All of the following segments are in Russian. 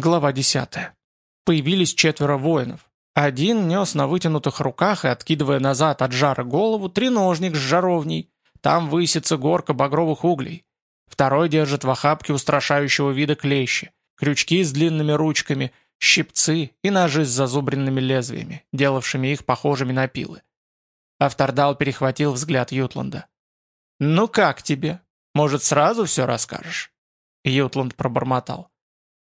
Глава 10. Появились четверо воинов. Один нес на вытянутых руках и, откидывая назад от жара голову, треножник с жаровней. Там высится горка багровых углей. Второй держит в охапке устрашающего вида клещи, крючки с длинными ручками, щипцы и ножи с зазубренными лезвиями, делавшими их похожими на пилы. Автордал перехватил взгляд Ютланда. «Ну как тебе? Может, сразу все расскажешь?» Ютланд пробормотал.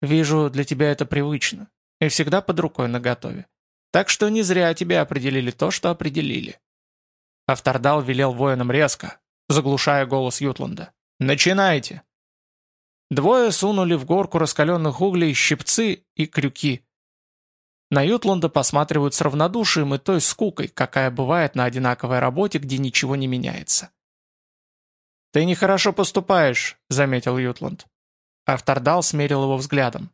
Вижу, для тебя это привычно. И всегда под рукой наготове. Так что не зря тебя определили то, что определили. Автордал велел воинам резко, заглушая голос Ютланда. «Начинайте!» Двое сунули в горку раскаленных углей щипцы и крюки. На Ютланда посматривают с равнодушием и той скукой, какая бывает на одинаковой работе, где ничего не меняется. «Ты нехорошо поступаешь», — заметил Ютланд. Автордал смерил его взглядом.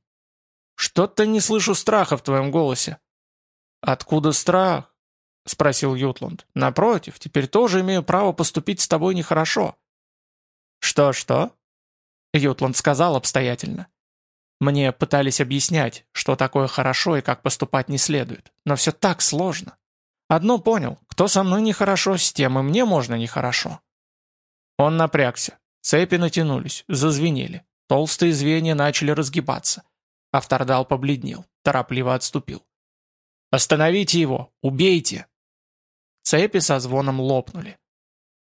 «Что-то не слышу страха в твоем голосе». «Откуда страх?» — спросил Ютланд. «Напротив, теперь тоже имею право поступить с тобой нехорошо». «Что-что?» Ютланд сказал обстоятельно. «Мне пытались объяснять, что такое хорошо и как поступать не следует. Но все так сложно. Одно понял, кто со мной нехорошо, с тем и мне можно нехорошо». Он напрягся. Цепи натянулись, зазвенели. Толстые звенья начали разгибаться. Автордал побледнел, торопливо отступил. «Остановите его! Убейте!» Цепи со звоном лопнули.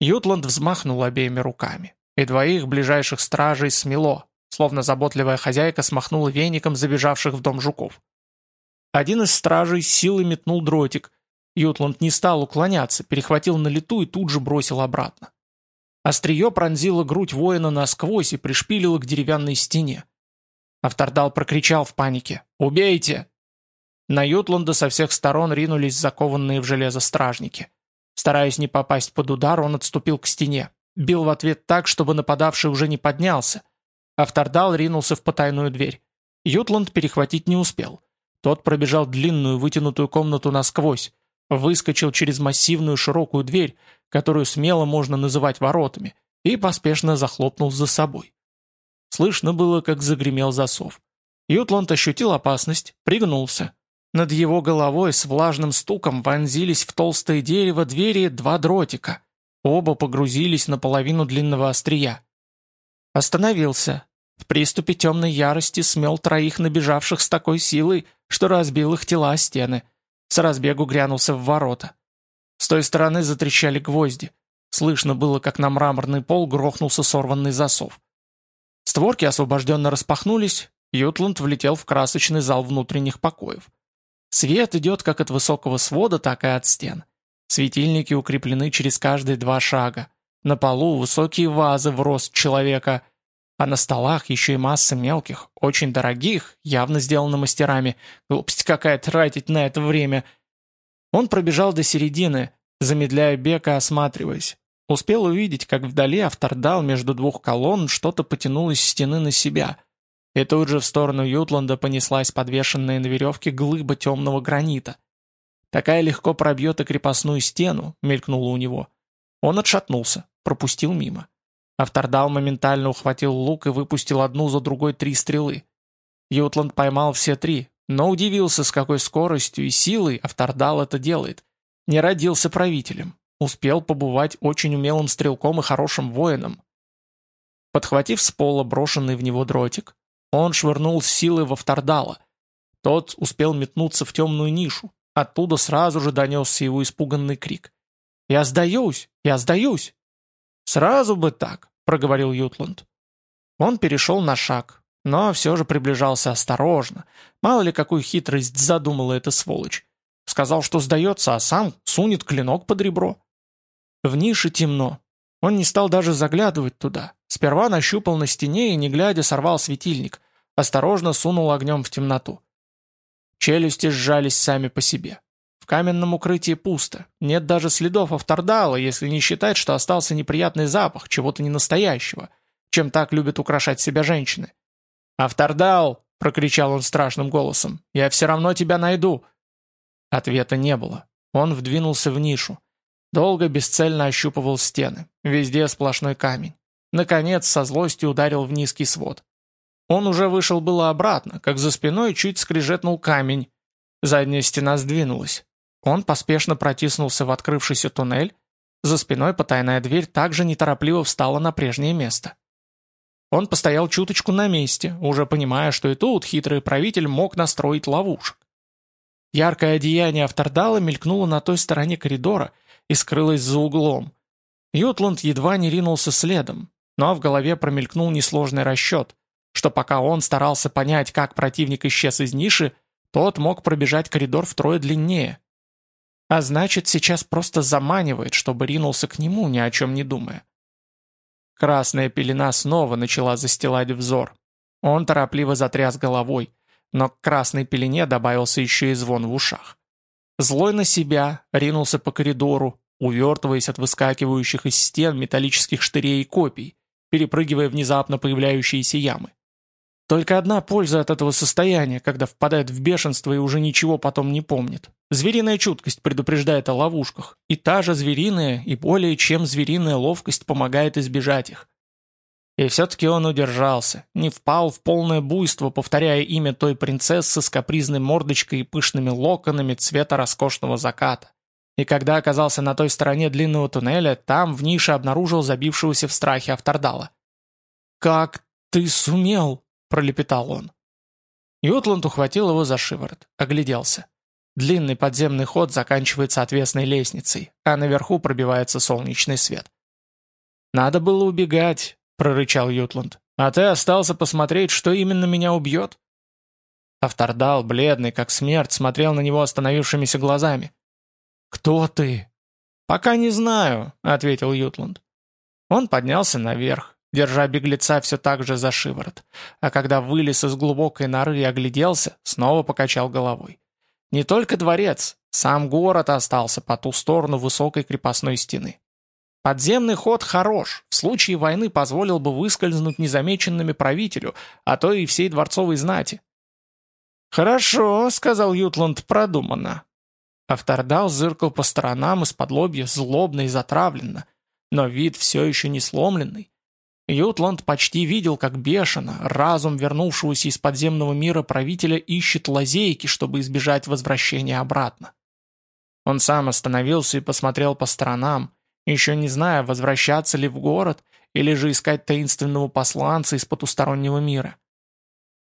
Ютланд взмахнул обеими руками, и двоих ближайших стражей смело, словно заботливая хозяйка смахнула веником забежавших в дом жуков. Один из стражей силой метнул дротик. Ютланд не стал уклоняться, перехватил на лету и тут же бросил обратно. Острие пронзило грудь воина насквозь и пришпилило к деревянной стене. Автордал прокричал в панике «Убейте!». На Ютланда со всех сторон ринулись закованные в железо стражники. Стараясь не попасть под удар, он отступил к стене. Бил в ответ так, чтобы нападавший уже не поднялся. Автордал ринулся в потайную дверь. Ютланд перехватить не успел. Тот пробежал длинную вытянутую комнату насквозь, выскочил через массивную широкую дверь, которую смело можно называть воротами, и поспешно захлопнул за собой. Слышно было, как загремел засов. Ютланд ощутил опасность, пригнулся. Над его головой с влажным стуком вонзились в толстое дерево двери два дротика. Оба погрузились наполовину длинного острия. Остановился. В приступе темной ярости смел троих набежавших с такой силой, что разбил их тела о стены. С разбегу грянулся в ворота. С той стороны затрещали гвозди. Слышно было, как на мраморный пол грохнулся сорванный засов. Створки освобожденно распахнулись, Ютланд влетел в красочный зал внутренних покоев. Свет идет как от высокого свода, так и от стен. Светильники укреплены через каждые два шага. На полу высокие вазы в рост человека, а на столах еще и масса мелких, очень дорогих, явно сделаны мастерами. Глупость какая тратить на это время – он пробежал до середины, замедляя бег и осматриваясь. Успел увидеть, как вдали автордал между двух колонн что-то потянуло из стены на себя. И тут же в сторону Ютланда понеслась подвешенная на веревке глыба темного гранита. Такая легко пробьет и крепостную стену, мелькнуло у него. Он отшатнулся, пропустил мимо. Автордал моментально ухватил лук и выпустил одну за другой три стрелы. Ютланд поймал все три, но удивился, с какой скоростью и силой Автордал это делает. Не родился правителем. Успел побывать очень умелым стрелком и хорошим воином. Подхватив с пола брошенный в него дротик, он швырнул силой в Автордала. Тот успел метнуться в темную нишу. Оттуда сразу же донесся его испуганный крик. «Я сдаюсь! Я сдаюсь!» «Сразу бы так!» — проговорил Ютланд. Он перешел на шаг, но все же приближался осторожно. Мало ли какую хитрость задумала эта сволочь. Сказал, что сдается, а сам сунет клинок под ребро. В нише темно. Он не стал даже заглядывать туда. Сперва нащупал на стене и, не глядя, сорвал светильник. Осторожно сунул огнем в темноту. Челюсти сжались сами по себе. В каменном укрытии пусто. Нет даже следов автордала, если не считать, что остался неприятный запах чего-то ненастоящего, чем так любят украшать себя женщины. «Автордал!» — прокричал он страшным голосом. «Я все равно тебя найду!» Ответа не было. Он вдвинулся в нишу. Долго бесцельно ощупывал стены. Везде сплошной камень. Наконец, со злостью ударил в низкий свод. Он уже вышел было обратно, как за спиной чуть скрежетнул камень. Задняя стена сдвинулась. Он поспешно протиснулся в открывшийся туннель. За спиной потайная дверь также неторопливо встала на прежнее место. Он постоял чуточку на месте, уже понимая, что и тут хитрый правитель мог настроить ловушек. Яркое одеяние Автордала мелькнуло на той стороне коридора и скрылось за углом. Ютланд едва не ринулся следом, но в голове промелькнул несложный расчет что пока он старался понять, как противник исчез из ниши, тот мог пробежать коридор втрое длиннее. А значит, сейчас просто заманивает, чтобы ринулся к нему, ни о чем не думая. Красная пелена снова начала застилать взор. Он торопливо затряс головой, но к красной пелене добавился еще и звон в ушах. Злой на себя, ринулся по коридору, увертываясь от выскакивающих из стен металлических штырей и копий, перепрыгивая внезапно появляющиеся ямы. Только одна польза от этого состояния, когда впадает в бешенство и уже ничего потом не помнит. Звериная чуткость предупреждает о ловушках, и та же звериная и более чем звериная ловкость помогает избежать их. И все-таки он удержался, не впал в полное буйство, повторяя имя той принцессы с капризной мордочкой и пышными локонами цвета роскошного заката. И когда оказался на той стороне длинного туннеля, там в нише обнаружил забившегося в страхе Автордала. «Как ты сумел?» пролепетал он. Ютланд ухватил его за шиворот, огляделся. Длинный подземный ход заканчивается отвесной лестницей, а наверху пробивается солнечный свет. «Надо было убегать», — прорычал Ютланд. «А ты остался посмотреть, что именно меня убьет?» Автордал, бледный, как смерть, смотрел на него остановившимися глазами. «Кто ты?» «Пока не знаю», — ответил Ютланд. Он поднялся наверх, держа беглеца все так же за шиворот, а когда вылез из глубокой норы и огляделся, снова покачал головой. Не только дворец, сам город остался по ту сторону высокой крепостной стены. Подземный ход хорош, в случае войны позволил бы выскользнуть незамеченными правителю, а то и всей дворцовой знати. «Хорошо», — сказал Ютланд, — «продумано». Автордал зыркал по сторонам из-под лобья злобно и затравленно, но вид все еще не сломленный, Ютланд почти видел, как бешено разум вернувшегося из подземного мира правителя ищет лазейки, чтобы избежать возвращения обратно. Он сам остановился и посмотрел по сторонам, еще не зная, возвращаться ли в город или же искать таинственного посланца из потустороннего мира.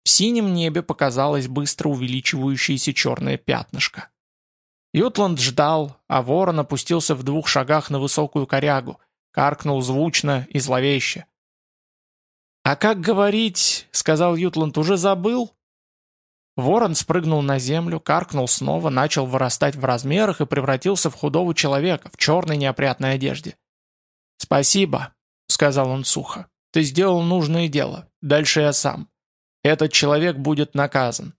В синем небе показалось быстро увеличивающееся черное пятнышко. Ютланд ждал, а ворон опустился в двух шагах на высокую корягу, каркнул звучно и зловеще. «А как говорить?» — сказал Ютланд. «Уже забыл?» Ворон спрыгнул на землю, каркнул снова, начал вырастать в размерах и превратился в худого человека в черной неопрятной одежде. «Спасибо», — сказал он сухо. «Ты сделал нужное дело. Дальше я сам. Этот человек будет наказан».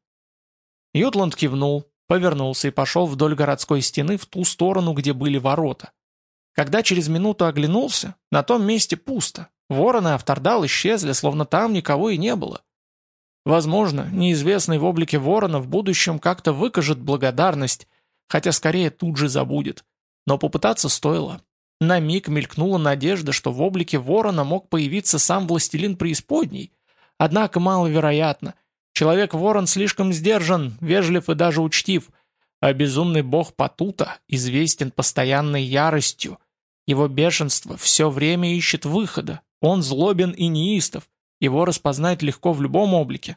Ютланд кивнул, повернулся и пошел вдоль городской стены в ту сторону, где были ворота. Когда через минуту оглянулся, на том месте пусто, Ворон и Автордал исчезли, словно там никого и не было. Возможно, неизвестный в облике ворона в будущем как-то выкажет благодарность, хотя скорее тут же забудет. Но попытаться стоило. На миг мелькнула надежда, что в облике ворона мог появиться сам властелин преисподней. Однако маловероятно. Человек-ворон слишком сдержан, вежлив и даже учтив, а безумный бог Патута известен постоянной яростью. Его бешенство все время ищет выхода, он злобен и неистов, его распознать легко в любом облике.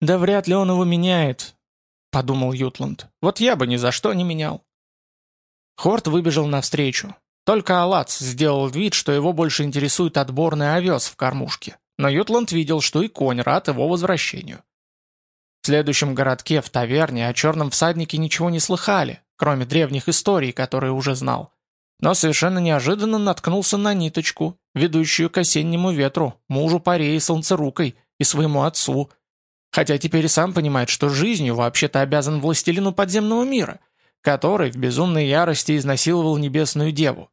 «Да вряд ли он его меняет», — подумал Ютланд. «Вот я бы ни за что не менял». Хорт выбежал навстречу. Только Алац сделал вид, что его больше интересует отборный овес в кормушке. Но Ютланд видел, что и конь рад его возвращению. В следующем городке, в таверне, о черном всаднике ничего не слыхали, кроме древних историй, которые уже знал но совершенно неожиданно наткнулся на ниточку, ведущую к осеннему ветру, мужу паре и солнцерукой, и своему отцу. Хотя теперь и сам понимает, что жизнью вообще-то обязан властелину подземного мира, который в безумной ярости изнасиловал небесную деву.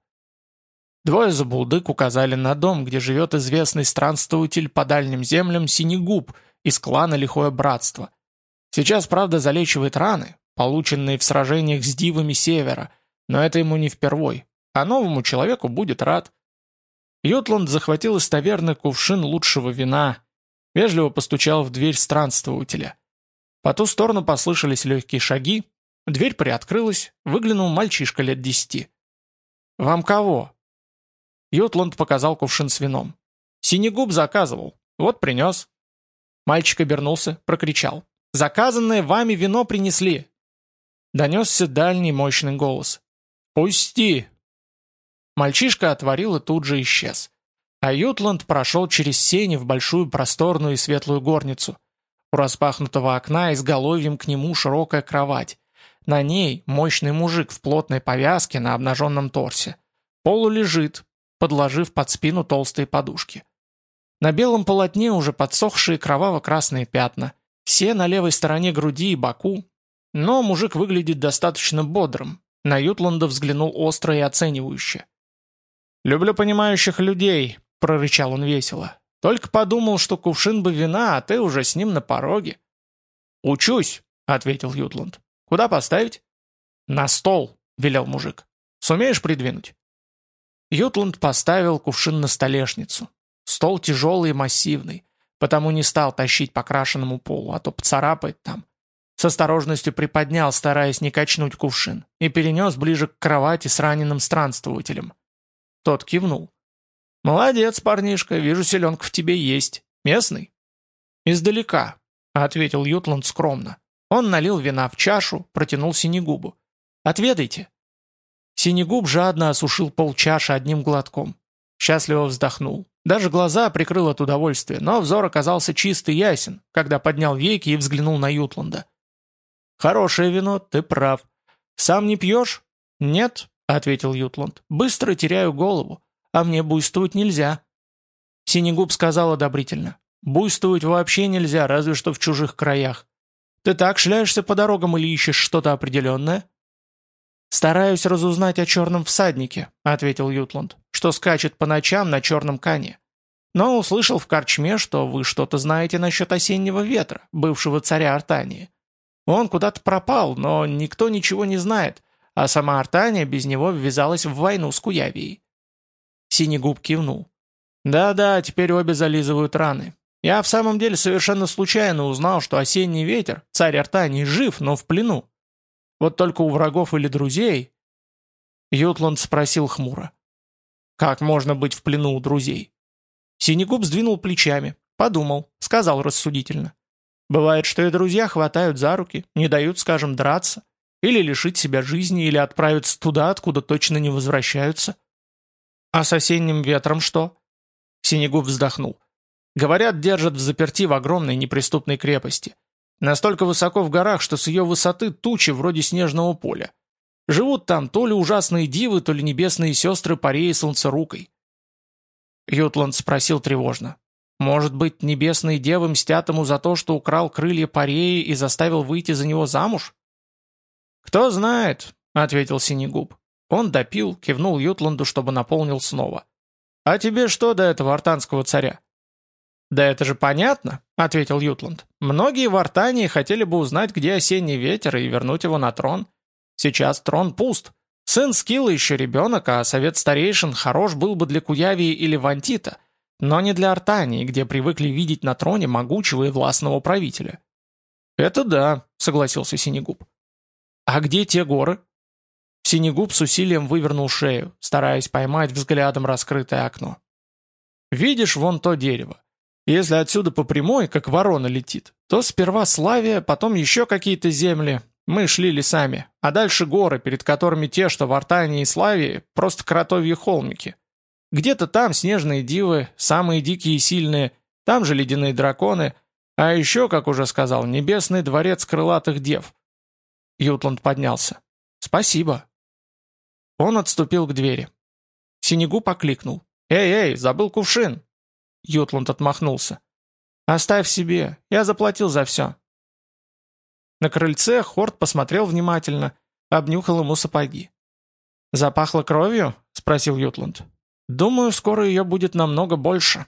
Двое забулдык указали на дом, где живет известный странствователь по дальним землям Синегуб из клана Лихое Братство. Сейчас, правда, залечивает раны, полученные в сражениях с дивами Севера, но это ему не впервой, а новому человеку будет рад. Ютланд захватил из таверны кувшин лучшего вина, Вежливо постучал в дверь странствователя. По ту сторону послышались легкие шаги, дверь приоткрылась, выглянул мальчишка лет десяти. «Вам кого?» Ютланд показал кувшин с вином. «Синегуб заказывал. Вот принес». Мальчик обернулся, прокричал. «Заказанное вами вино принесли!» Донесся дальний мощный голос. «Пусти!» Мальчишка отворил и тут же исчез. А Ютланд прошел через сени в большую просторную и светлую горницу. У распахнутого окна изголовьем к нему широкая кровать. На ней мощный мужик в плотной повязке на обнаженном торсе. Полу лежит, подложив под спину толстые подушки. На белом полотне уже подсохшие кроваво-красные пятна. Все на левой стороне груди и боку. Но мужик выглядит достаточно бодрым. На Ютланда взглянул остро и оценивающе. «Люблю понимающих людей», — прорычал он весело. «Только подумал, что кувшин бы вина, а ты уже с ним на пороге». «Учусь», — ответил Ютланд. «Куда поставить?» «На стол», — велел мужик. «Сумеешь придвинуть?» Ютланд поставил кувшин на столешницу. Стол тяжелый и массивный, потому не стал тащить по крашенному полу, а то поцарапает там. С осторожностью приподнял, стараясь не качнуть кувшин, и перенес ближе к кровати с раненым странствователем. Тот кивнул. «Молодец, парнишка, вижу, селенка в тебе есть. Местный?» «Издалека», — ответил Ютланд скромно. Он налил вина в чашу, протянул Синегубу. «Отведайте». Синегуб жадно осушил полчаши одним глотком. Счастливо вздохнул. Даже глаза прикрыл от удовольствия, но взор оказался чист и ясен, когда поднял веки и взглянул на Ютланда. «Хорошее вино, ты прав. Сам не пьешь?» «Нет», — ответил Ютланд. «Быстро теряю голову, а мне буйствовать нельзя». Синегуб сказал одобрительно. «Буйствовать вообще нельзя, разве что в чужих краях. Ты так шляешься по дорогам или ищешь что-то определенное?» «Стараюсь разузнать о черном всаднике», — ответил Ютланд, «что скачет по ночам на черном коне. Но услышал в корчме, что вы что-то знаете насчет осеннего ветра, бывшего царя Артании. Он куда-то пропал, но никто ничего не знает, а сама Артания без него ввязалась в войну с Куявией». Синегуб кивнул. «Да-да, теперь обе зализывают раны. Я в самом деле совершенно случайно узнал, что осенний ветер, царь Артании, жив, но в плену. Вот только у врагов или друзей...» Ютланд спросил хмуро. «Как можно быть в плену у друзей?» Синегуб сдвинул плечами, подумал, сказал рассудительно. «Бывает, что и друзья хватают за руки, не дают, скажем, драться, или лишить себя жизни, или отправиться туда, откуда точно не возвращаются». «А с осенним ветром что?» Синегуб вздохнул. «Говорят, держат в заперти в огромной неприступной крепости. Настолько высоко в горах, что с ее высоты тучи вроде снежного поля. Живут там то ли ужасные дивы, то ли небесные сестры Пареи Солнцерукой. Ютланд спросил тревожно. «Может быть, небесные девы мстят ему за то, что украл крылья Пареи и заставил выйти за него замуж?» «Кто знает», — ответил Синегуб. Он допил, кивнул Ютланду, чтобы наполнил снова. «А тебе что до этого артанского царя?» «Да это же понятно», — ответил Ютланд. «Многие в Артании хотели бы узнать, где осенний ветер, и вернуть его на трон. Сейчас трон пуст. Сын Скилла еще ребенок, а совет старейшин хорош был бы для Куявии или Вантита, но не для Артании, где привыкли видеть на троне могучего и властного правителя». «Это да», — согласился Синегуб. «А где те горы?» Синегуб с усилием вывернул шею, стараясь поймать взглядом раскрытое окно. «Видишь вон то дерево? Если отсюда по прямой, как ворона летит, то сперва Славия, потом еще какие-то земли. Мы шли лесами, а дальше горы, перед которыми те, что в Артании и Славии, просто кротовьи холмики. Где-то там снежные дивы, самые дикие и сильные, там же ледяные драконы, а еще, как уже сказал, небесный дворец крылатых дев. Ютланд поднялся. «Спасибо». Он отступил к двери. Синегу покликнул. «Эй, эй, забыл кувшин!» Ютланд отмахнулся. «Оставь себе, я заплатил за все». На крыльце Хорт посмотрел внимательно, обнюхал ему сапоги. «Запахло кровью?» — спросил Ютланд. «Думаю, скоро ее будет намного больше».